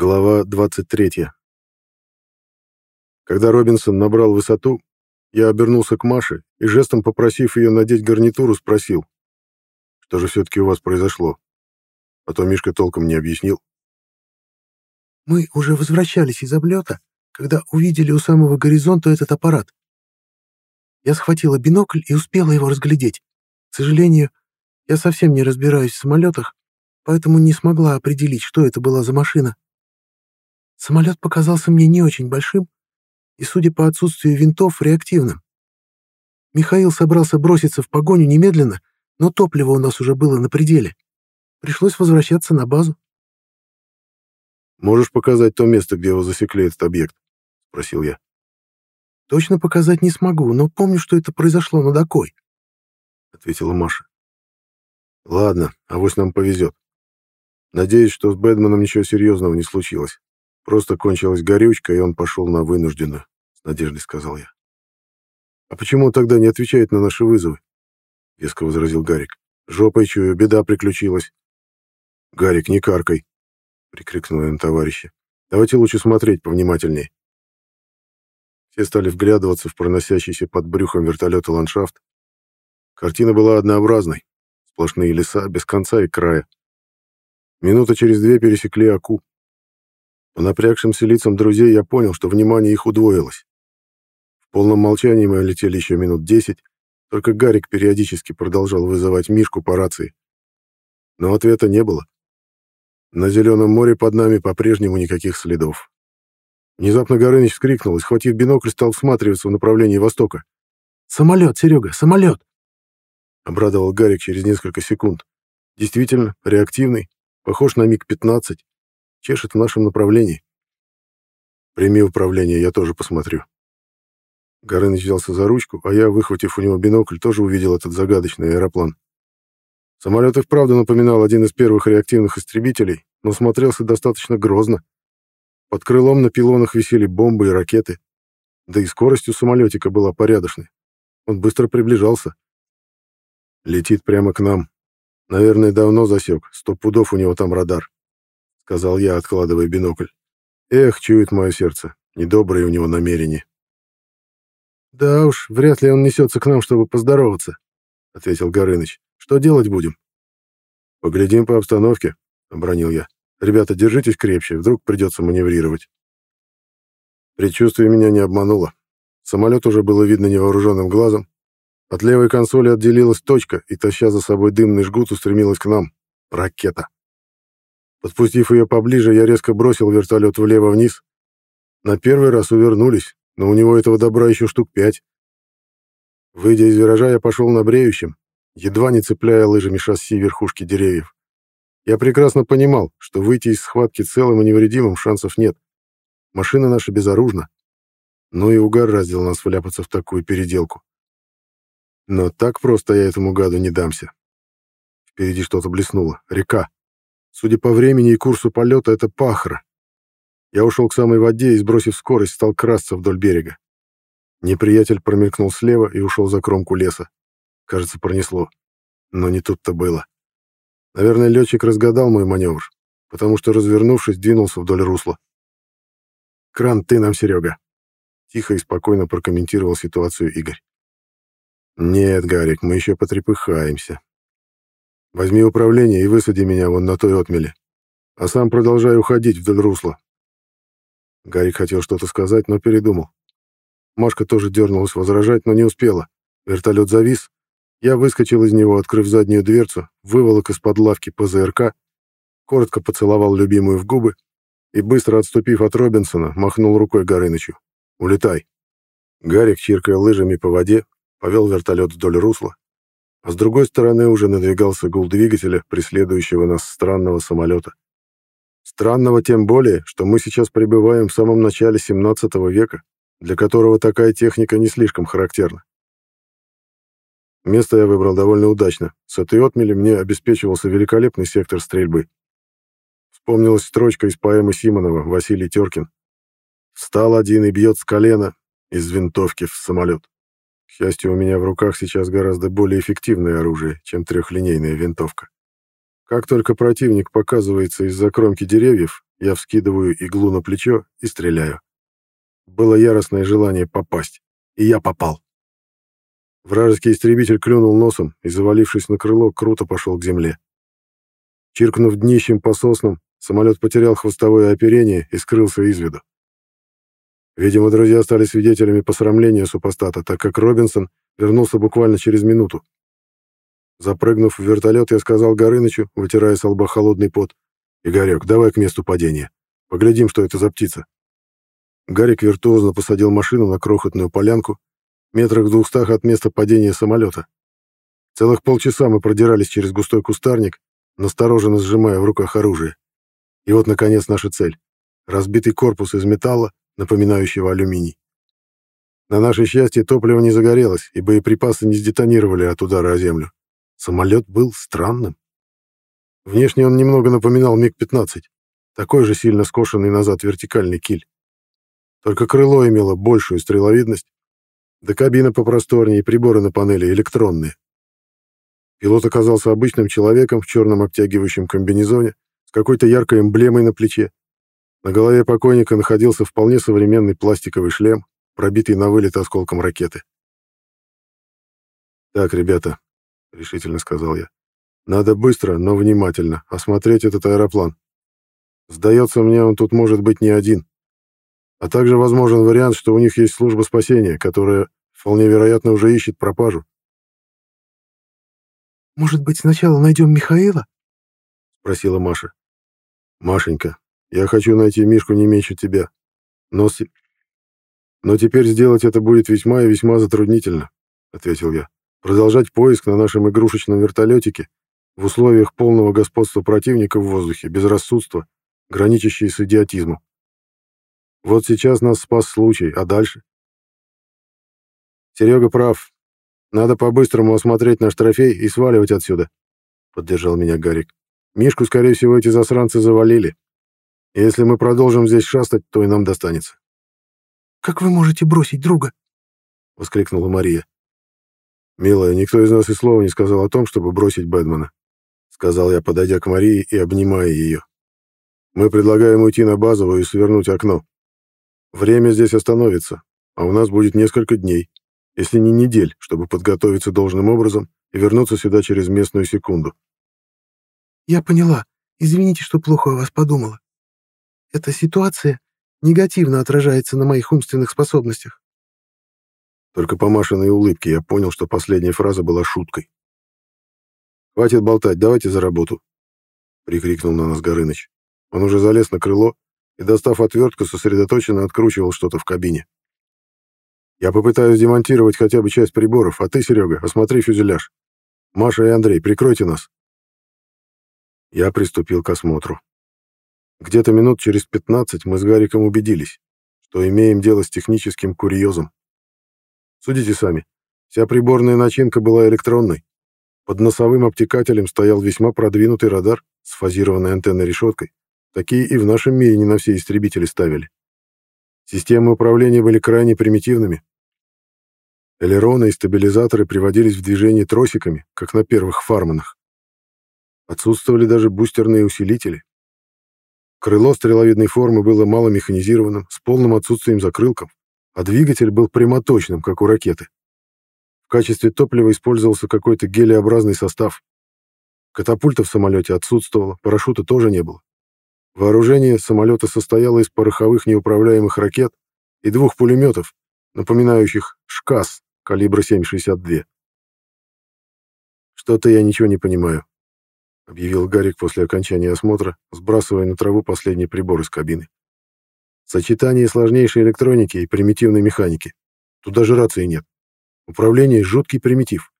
Глава 23. Когда Робинсон набрал высоту, я обернулся к Маше и, жестом попросив ее надеть гарнитуру, спросил, что же все-таки у вас произошло. А то Мишка толком не объяснил. Мы уже возвращались из облета, когда увидели у самого горизонта этот аппарат. Я схватила бинокль и успела его разглядеть. К сожалению, я совсем не разбираюсь в самолетах, поэтому не смогла определить, что это была за машина. Самолет показался мне не очень большим и, судя по отсутствию винтов, реактивным. Михаил собрался броситься в погоню немедленно, но топливо у нас уже было на пределе. Пришлось возвращаться на базу. «Можешь показать то место, где его засекли, этот объект?» — спросил я. «Точно показать не смогу, но помню, что это произошло над Окой», — ответила Маша. «Ладно, авось нам повезет. Надеюсь, что с Бэдманом ничего серьезного не случилось. Просто кончилась горючка, и он пошел на вынужденную, — с надеждой сказал я. — А почему он тогда не отвечает на наши вызовы? — веско возразил Гарик. — Жопой чую, беда приключилась. — Гарик, не каркай, — прикрикнул я на товарища. — Давайте лучше смотреть повнимательнее. Все стали вглядываться в проносящийся под брюхом вертолета ландшафт. Картина была однообразной. Сплошные леса, без конца и края. Минута через две пересекли Аку. По напрягшимся лицам друзей я понял, что внимание их удвоилось. В полном молчании мы летели еще минут десять, только Гарик периодически продолжал вызывать Мишку по рации. Но ответа не было. На Зеленом море под нами по-прежнему никаких следов. Внезапно Горыныч вскрикнул и, схватив бинокль, стал всматриваться в направлении востока. «Самолет, Серега, самолет!» Обрадовал Гарик через несколько секунд. Действительно, реактивный, похож на МиГ-15 чешет в нашем направлении. Прими управление, я тоже посмотрю. Горыныч взялся за ручку, а я, выхватив у него бинокль, тоже увидел этот загадочный аэроплан. Самолет и вправду напоминал один из первых реактивных истребителей, но смотрелся достаточно грозно. Под крылом на пилонах висели бомбы и ракеты. Да и скорость у самолетика была порядочной. Он быстро приближался. Летит прямо к нам. Наверное, давно засек. Сто пудов у него там радар сказал я, откладывая бинокль. Эх, чует мое сердце, недобрые у него намерения. Да уж, вряд ли он несется к нам, чтобы поздороваться, ответил Горыныч. Что делать будем? Поглядим по обстановке, обронил я. Ребята, держитесь крепче, вдруг придется маневрировать. Предчувствие меня не обмануло. Самолет уже было видно невооруженным глазом. От левой консоли отделилась точка и, таща за собой дымный жгут, устремилась к нам. Ракета. Подпустив ее поближе, я резко бросил вертолет влево-вниз. На первый раз увернулись, но у него этого добра еще штук пять. Выйдя из виража, я пошел на бреющем, едва не цепляя лыжами шасси верхушки деревьев. Я прекрасно понимал, что выйти из схватки целым и невредимым шансов нет. Машина наша безоружна. Ну и угар раздел нас вляпаться в такую переделку. Но так просто я этому гаду не дамся. Впереди что-то блеснуло. Река. Судя по времени и курсу полета, это пахра. Я ушел к самой воде и, сбросив скорость, стал красться вдоль берега. Неприятель промелькнул слева и ушел за кромку леса. Кажется, пронесло. Но не тут-то было. Наверное, летчик разгадал мой маневр, потому что, развернувшись, двинулся вдоль русла. «Кран ты нам, Серега!» Тихо и спокойно прокомментировал ситуацию Игорь. «Нет, Гарик, мы еще потрепыхаемся. Возьми управление и высади меня вон на той отмеле. А сам продолжай уходить вдоль русла. Гарик хотел что-то сказать, но передумал. Машка тоже дернулась возражать, но не успела. Вертолет завис. Я выскочил из него, открыв заднюю дверцу, выволок из-под лавки ПЗРК, коротко поцеловал любимую в губы и, быстро отступив от Робинсона, махнул рукой Горынычу. «Улетай». Гарик, чиркая лыжами по воде, повел вертолет вдоль русла, а с другой стороны уже надвигался гул двигателя, преследующего нас странного самолета. Странного тем более, что мы сейчас пребываем в самом начале 17 века, для которого такая техника не слишком характерна. Место я выбрал довольно удачно. С этой отмели мне обеспечивался великолепный сектор стрельбы. Вспомнилась строчка из поэмы Симонова «Василий Теркин». «Встал один и бьет с колена из винтовки в самолет». Счастью, у меня в руках сейчас гораздо более эффективное оружие, чем трехлинейная винтовка. Как только противник показывается из-за кромки деревьев, я вскидываю иглу на плечо и стреляю. Было яростное желание попасть, и я попал. Вражеский истребитель клюнул носом и, завалившись на крыло, круто пошел к земле. Чиркнув днищем по соснам, самолет потерял хвостовое оперение и скрылся из виду. Видимо, друзья стали свидетелями посрамления супостата, так как Робинсон вернулся буквально через минуту. Запрыгнув в вертолет, я сказал Горынычу, вытирая с лба холодный пот, «Игорек, давай к месту падения. Поглядим, что это за птица». Гарик виртуозно посадил машину на крохотную полянку, метрах в двухстах от места падения самолета. Целых полчаса мы продирались через густой кустарник, настороженно сжимая в руках оружие. И вот, наконец, наша цель. Разбитый корпус из металла, напоминающего алюминий. На наше счастье, топливо не загорелось, и боеприпасы не сдетонировали от удара о землю. Самолет был странным. Внешне он немного напоминал МиГ-15, такой же сильно скошенный назад вертикальный киль. Только крыло имело большую стреловидность, да кабина попросторнее, и приборы на панели электронные. Пилот оказался обычным человеком в черном обтягивающем комбинезоне с какой-то яркой эмблемой на плече. На голове покойника находился вполне современный пластиковый шлем, пробитый на вылет осколком ракеты. «Так, ребята», — решительно сказал я, — «надо быстро, но внимательно осмотреть этот аэроплан. Сдается мне, он тут может быть не один. А также возможен вариант, что у них есть служба спасения, которая, вполне вероятно, уже ищет пропажу. «Может быть, сначала найдем Михаила?» — спросила Маша. «Машенька, я хочу найти Мишку не меньше тебя. Но, с... но теперь сделать это будет весьма и весьма затруднительно», — ответил я. «Продолжать поиск на нашем игрушечном вертолетике в условиях полного господства противника в воздухе, безрассудства, граничащие с идиотизмом. Вот сейчас нас спас случай, а дальше? Серега прав. Надо по-быстрому осмотреть наш трофей и сваливать отсюда, поддержал меня Гарик. Мишку, скорее всего, эти засранцы завалили. Если мы продолжим здесь шастать, то и нам достанется. Как вы можете бросить друга? воскликнула Мария. «Милая, никто из нас и слова не сказал о том, чтобы бросить Бэдмана», — сказал я, подойдя к Марии и обнимая ее. «Мы предлагаем уйти на базовую и свернуть окно. Время здесь остановится, а у нас будет несколько дней, если не недель, чтобы подготовиться должным образом и вернуться сюда через местную секунду. Я поняла. Извините, что плохо о вас подумала. Эта ситуация негативно отражается на моих умственных способностях. Только по Машиной улыбке я понял, что последняя фраза была шуткой. «Хватит болтать, давайте за работу», — прикрикнул на нас Горыныч. Он уже залез на крыло и, достав отвертку, сосредоточенно откручивал что-то в кабине. «Я попытаюсь демонтировать хотя бы часть приборов, а ты, Серега, осмотри фюзеляж. Маша и Андрей, прикройте нас». Я приступил к осмотру. Где-то минут через 15 мы с Гариком убедились, что имеем дело с техническим курьезом. Судите сами, вся приборная начинка была электронной. Под носовым обтекателем стоял весьма продвинутый радар с фазированной антенной решеткой, Такие и в нашем мире не на все истребители ставили. Системы управления были крайне примитивными. Элероны и стабилизаторы приводились в движение тросиками, как на первых фарманах. Отсутствовали даже бустерные усилители. Крыло стреловидной формы было маломеханизированным, с полным отсутствием закрылков, а двигатель был прямоточным, как у ракеты. В качестве топлива использовался какой-то гелеобразный состав. Катапульта в самолете отсутствовала, парашюта тоже не было. Вооружение самолета состояло из пороховых неуправляемых ракет и двух пулеметов, напоминающих «ШКАС» калибра 7,62. «Что-то я ничего не понимаю», — объявил Гарик после окончания осмотра, сбрасывая на траву последний прибор из кабины. «Сочетание сложнейшей электроники и примитивной механики. Тут даже рации нет. Управление — жуткий примитив.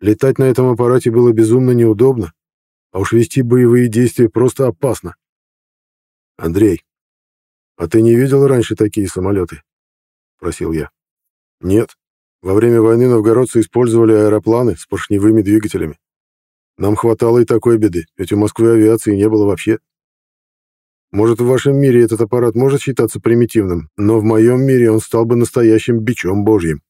Летать на этом аппарате было безумно неудобно, а уж вести боевые действия просто опасно. «Андрей, а ты не видел раньше такие самолеты?» — просил я. «Нет. Во время войны новгородцы использовали аэропланы с поршневыми двигателями. Нам хватало и такой беды, ведь у Москвы авиации не было вообще. Может, в вашем мире этот аппарат может считаться примитивным, но в моем мире он стал бы настоящим бичом божьим.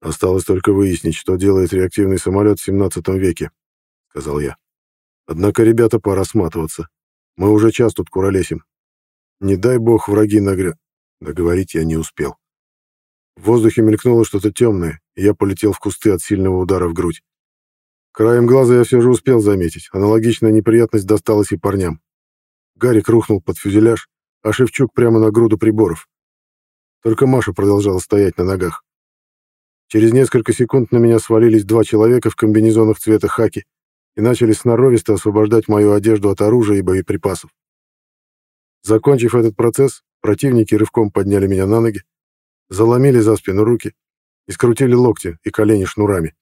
Осталось только выяснить, что делает реактивный самолет в 17 веке, — сказал я. Однако, ребята, пора сматываться. Мы уже час тут куролесим. Не дай бог враги нагря... Договорить я не успел. В воздухе мелькнуло что-то темное, и я полетел в кусты от сильного удара в грудь. Краем глаза я все же успел заметить. Аналогичная неприятность досталась и парням. Гарик рухнул под фюзеляж, а Шевчук прямо на груду приборов. Только Маша продолжала стоять на ногах. Через несколько секунд на меня свалились два человека в комбинезонах цвета хаки и начали сноровисто освобождать мою одежду от оружия и боеприпасов. Закончив этот процесс, противники рывком подняли меня на ноги, заломили за спину руки и скрутили локти и колени шнурами.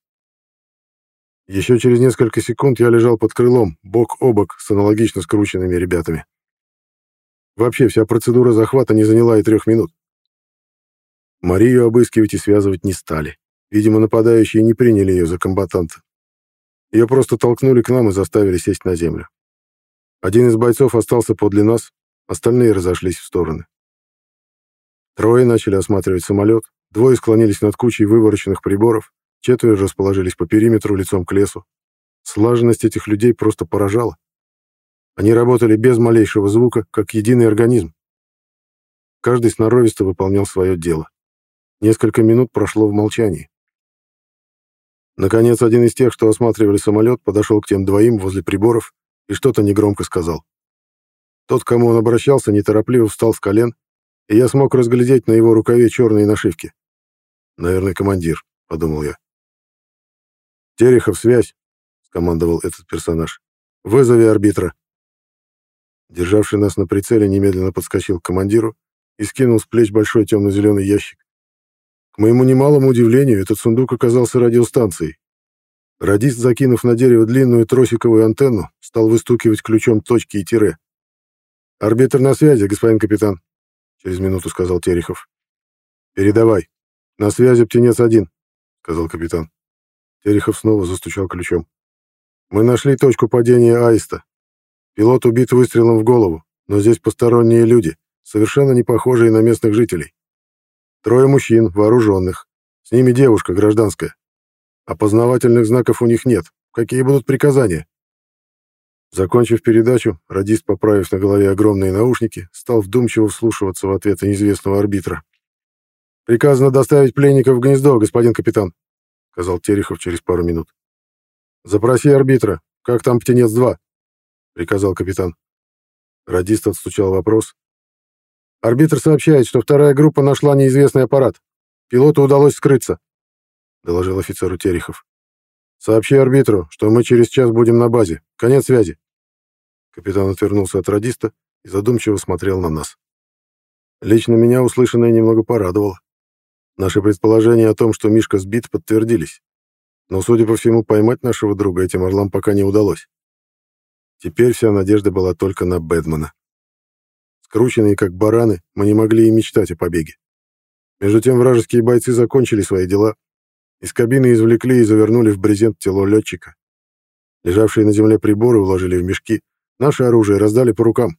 Еще через несколько секунд я лежал под крылом, бок о бок с аналогично скрученными ребятами. Вообще вся процедура захвата не заняла и трех минут. Марию обыскивать и связывать не стали. Видимо, нападающие не приняли ее за комбатанта. Ее просто толкнули к нам и заставили сесть на землю. Один из бойцов остался подле нас, остальные разошлись в стороны. Трое начали осматривать самолет, двое склонились над кучей вывороченных приборов, четверо расположились по периметру лицом к лесу. Слаженность этих людей просто поражала. Они работали без малейшего звука, как единый организм. Каждый сноровисто выполнял свое дело. Несколько минут прошло в молчании. Наконец, один из тех, что осматривали самолет, подошел к тем двоим возле приборов и что-то негромко сказал. Тот, к кому он обращался, неторопливо встал с колен, и я смог разглядеть на его рукаве черные нашивки. «Наверное, командир», — подумал я. «Терехов, связь!» — скомандовал этот персонаж. «Вызови арбитра!» Державший нас на прицеле немедленно подскочил к командиру и скинул с плеч большой темно-зеленый ящик. К моему немалому удивлению, этот сундук оказался радиостанцией. Радист, закинув на дерево длинную тросиковую антенну, стал выстукивать ключом точки и тире. «Арбитр на связи, господин капитан», — через минуту сказал Терехов. «Передавай. На связи птенец-1», — сказал капитан. Терехов снова застучал ключом. «Мы нашли точку падения Аиста. Пилот убит выстрелом в голову, но здесь посторонние люди, совершенно не похожие на местных жителей. Трое мужчин, вооруженных. С ними девушка, гражданская. Опознавательных знаков у них нет. Какие будут приказания? Закончив передачу, радист, поправив на голове огромные наушники, стал вдумчиво вслушиваться в ответы неизвестного арбитра. «Приказано доставить пленника в гнездо, господин капитан», — сказал Терехов через пару минут. «Запроси арбитра. Как там «Птенец-2»?» — приказал капитан. Радист отстучал вопрос, Арбитр сообщает, что вторая группа нашла неизвестный аппарат. Пилоту удалось скрыться, — доложил офицеру Терехов. Сообщи арбитру, что мы через час будем на базе. Конец связи. Капитан отвернулся от радиста и задумчиво смотрел на нас. Лично меня услышанное немного порадовало. Наши предположения о том, что Мишка сбит, подтвердились. Но, судя по всему, поймать нашего друга этим орлам пока не удалось. Теперь вся надежда была только на Бэдмана. Скрученные, как бараны, мы не могли и мечтать о побеге. Между тем вражеские бойцы закончили свои дела. Из кабины извлекли и завернули в брезент тело летчика. Лежавшие на земле приборы уложили в мешки. Наше оружие раздали по рукам.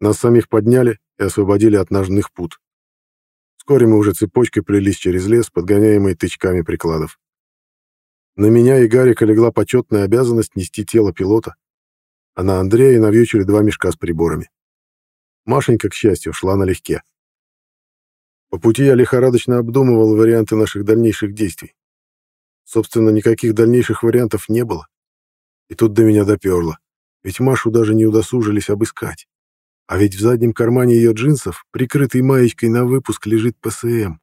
Нас самих подняли и освободили от ножных пут. Вскоре мы уже цепочкой плелись через лес, подгоняемые тычками прикладов. На меня и Гарика легла почетная обязанность нести тело пилота, а на Андрея навьючили два мешка с приборами. Машенька, к счастью, шла налегке. По пути я лихорадочно обдумывал варианты наших дальнейших действий. Собственно, никаких дальнейших вариантов не было. И тут до меня доперло. Ведь Машу даже не удосужились обыскать. А ведь в заднем кармане ее джинсов, прикрытой маечкой на выпуск, лежит ПСМ.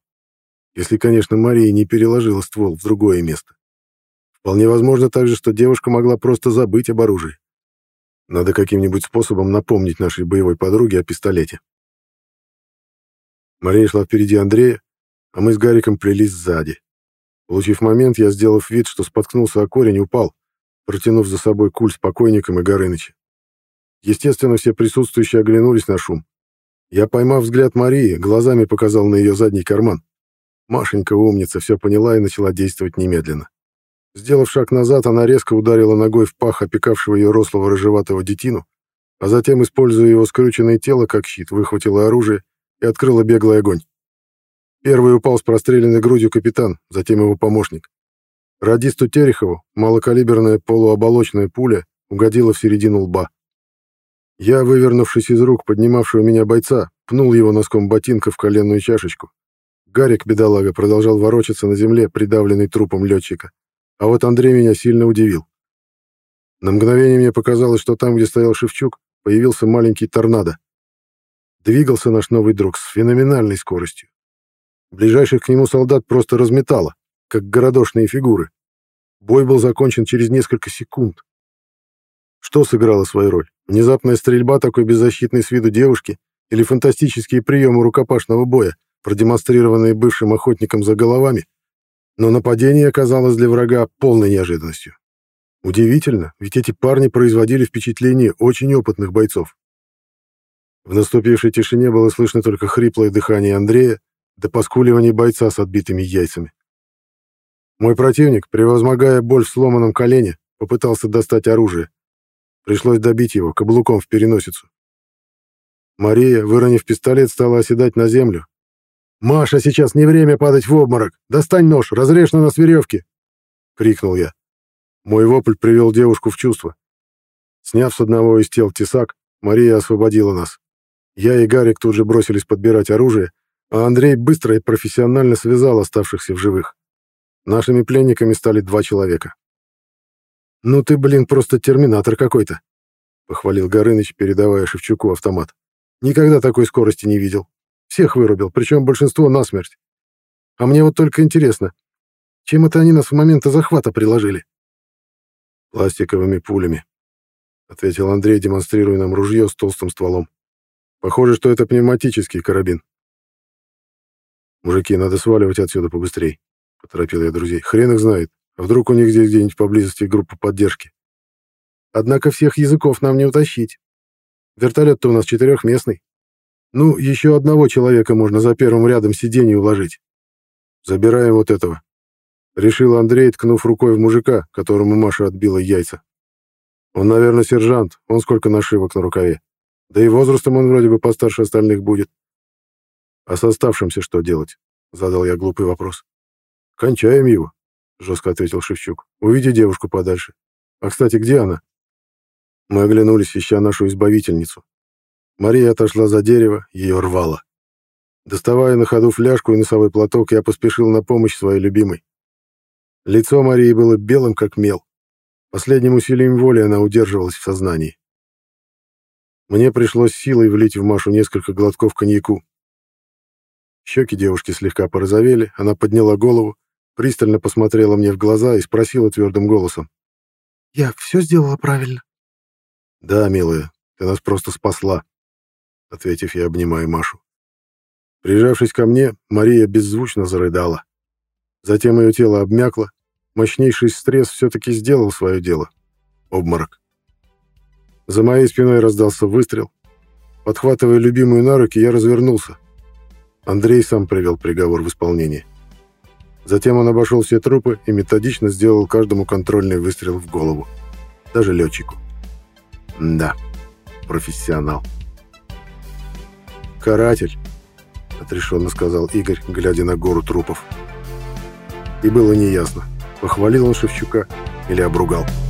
Если, конечно, Мария не переложила ствол в другое место. Вполне возможно также, что девушка могла просто забыть об оружии. Надо каким-нибудь способом напомнить нашей боевой подруге о пистолете. Мария шла впереди Андрея, а мы с Гариком плелись сзади. Получив момент, я, сделав вид, что споткнулся о корень, упал, протянув за собой куль с покойником и Горыныча. Естественно, все присутствующие оглянулись на шум. Я, поймав взгляд Марии, глазами показал на ее задний карман. Машенька умница, все поняла и начала действовать немедленно. Сделав шаг назад, она резко ударила ногой в пах опекавшего ее рослого рыжеватого детину, а затем, используя его скрюченное тело как щит, выхватила оружие и открыла беглый огонь. Первый упал с простреленной грудью капитан, затем его помощник. Радисту Терехову малокалиберная полуоболочная пуля угодила в середину лба. Я, вывернувшись из рук поднимавшего меня бойца, пнул его носком ботинка в коленную чашечку. Гарик, бедолага, продолжал ворочаться на земле, придавленный трупом летчика. А вот Андрей меня сильно удивил. На мгновение мне показалось, что там, где стоял Шевчук, появился маленький торнадо. Двигался наш новый друг с феноменальной скоростью. Ближайших к нему солдат просто разметало, как городошные фигуры. Бой был закончен через несколько секунд. Что сыграло свою роль? Внезапная стрельба такой беззащитной с виду девушки или фантастические приемы рукопашного боя, продемонстрированные бывшим охотником за головами? Но нападение оказалось для врага полной неожиданностью. Удивительно, ведь эти парни производили впечатление очень опытных бойцов. В наступившей тишине было слышно только хриплое дыхание Андрея до поскуливания бойца с отбитыми яйцами. Мой противник, превозмогая боль в сломанном колене, попытался достать оружие. Пришлось добить его каблуком в переносицу. Мария, выронив пистолет, стала оседать на землю. «Маша, сейчас не время падать в обморок! Достань нож, разрежь на нас веревки!» — крикнул я. Мой вопль привел девушку в чувство. Сняв с одного из тел тесак, Мария освободила нас. Я и Гарик тут же бросились подбирать оружие, а Андрей быстро и профессионально связал оставшихся в живых. Нашими пленниками стали два человека. «Ну ты, блин, просто терминатор какой-то», — похвалил Горыныч, передавая Шевчуку автомат. «Никогда такой скорости не видел. Всех вырубил, причем большинство насмерть. А мне вот только интересно, чем это они нас в момент захвата приложили?» «Пластиковыми пулями», — ответил Андрей, демонстрируя нам ружье с толстым стволом. «Похоже, что это пневматический карабин». «Мужики, надо сваливать отсюда побыстрей», — поторопил я друзей. «Хрен их знает. Вдруг у них здесь где-нибудь поблизости группа поддержки? Однако всех языков нам не утащить. Вертолет-то у нас четырехместный. Ну, еще одного человека можно за первым рядом сидений уложить. Забираем вот этого. Решил Андрей, ткнув рукой в мужика, которому Маша отбила яйца. Он, наверное, сержант, он сколько нашивок на рукаве. Да и возрастом он вроде бы постарше остальных будет. А с оставшимся что делать? Задал я глупый вопрос. Кончаем его, жестко ответил Шевчук. Уведи девушку подальше. А, кстати, где она? Мы оглянулись, ища нашу избавительницу. Мария отошла за дерево, ее рвало. Доставая на ходу фляжку и носовой платок, я поспешил на помощь своей любимой. Лицо Марии было белым, как мел. Последним усилием воли она удерживалась в сознании. Мне пришлось силой влить в Машу несколько глотков коньяку. Щеки девушки слегка порозовели, она подняла голову, пристально посмотрела мне в глаза и спросила твердым голосом. «Я все сделала правильно?» «Да, милая, ты нас просто спасла», — ответив, я обнимаю Машу. Прижавшись ко мне, Мария беззвучно зарыдала. Затем ее тело обмякло, мощнейший стресс все-таки сделал свое дело. Обморок. За моей спиной раздался выстрел. Подхватывая любимую на руки, я развернулся. Андрей сам привел приговор в исполнение. Затем он обошел все трупы и методично сделал каждому контрольный выстрел в голову. Даже летчику. Да, профессионал. «Каратель», — отрешенно сказал Игорь, глядя на гору трупов. И было неясно, похвалил он Шевчука или обругал. «Каратель».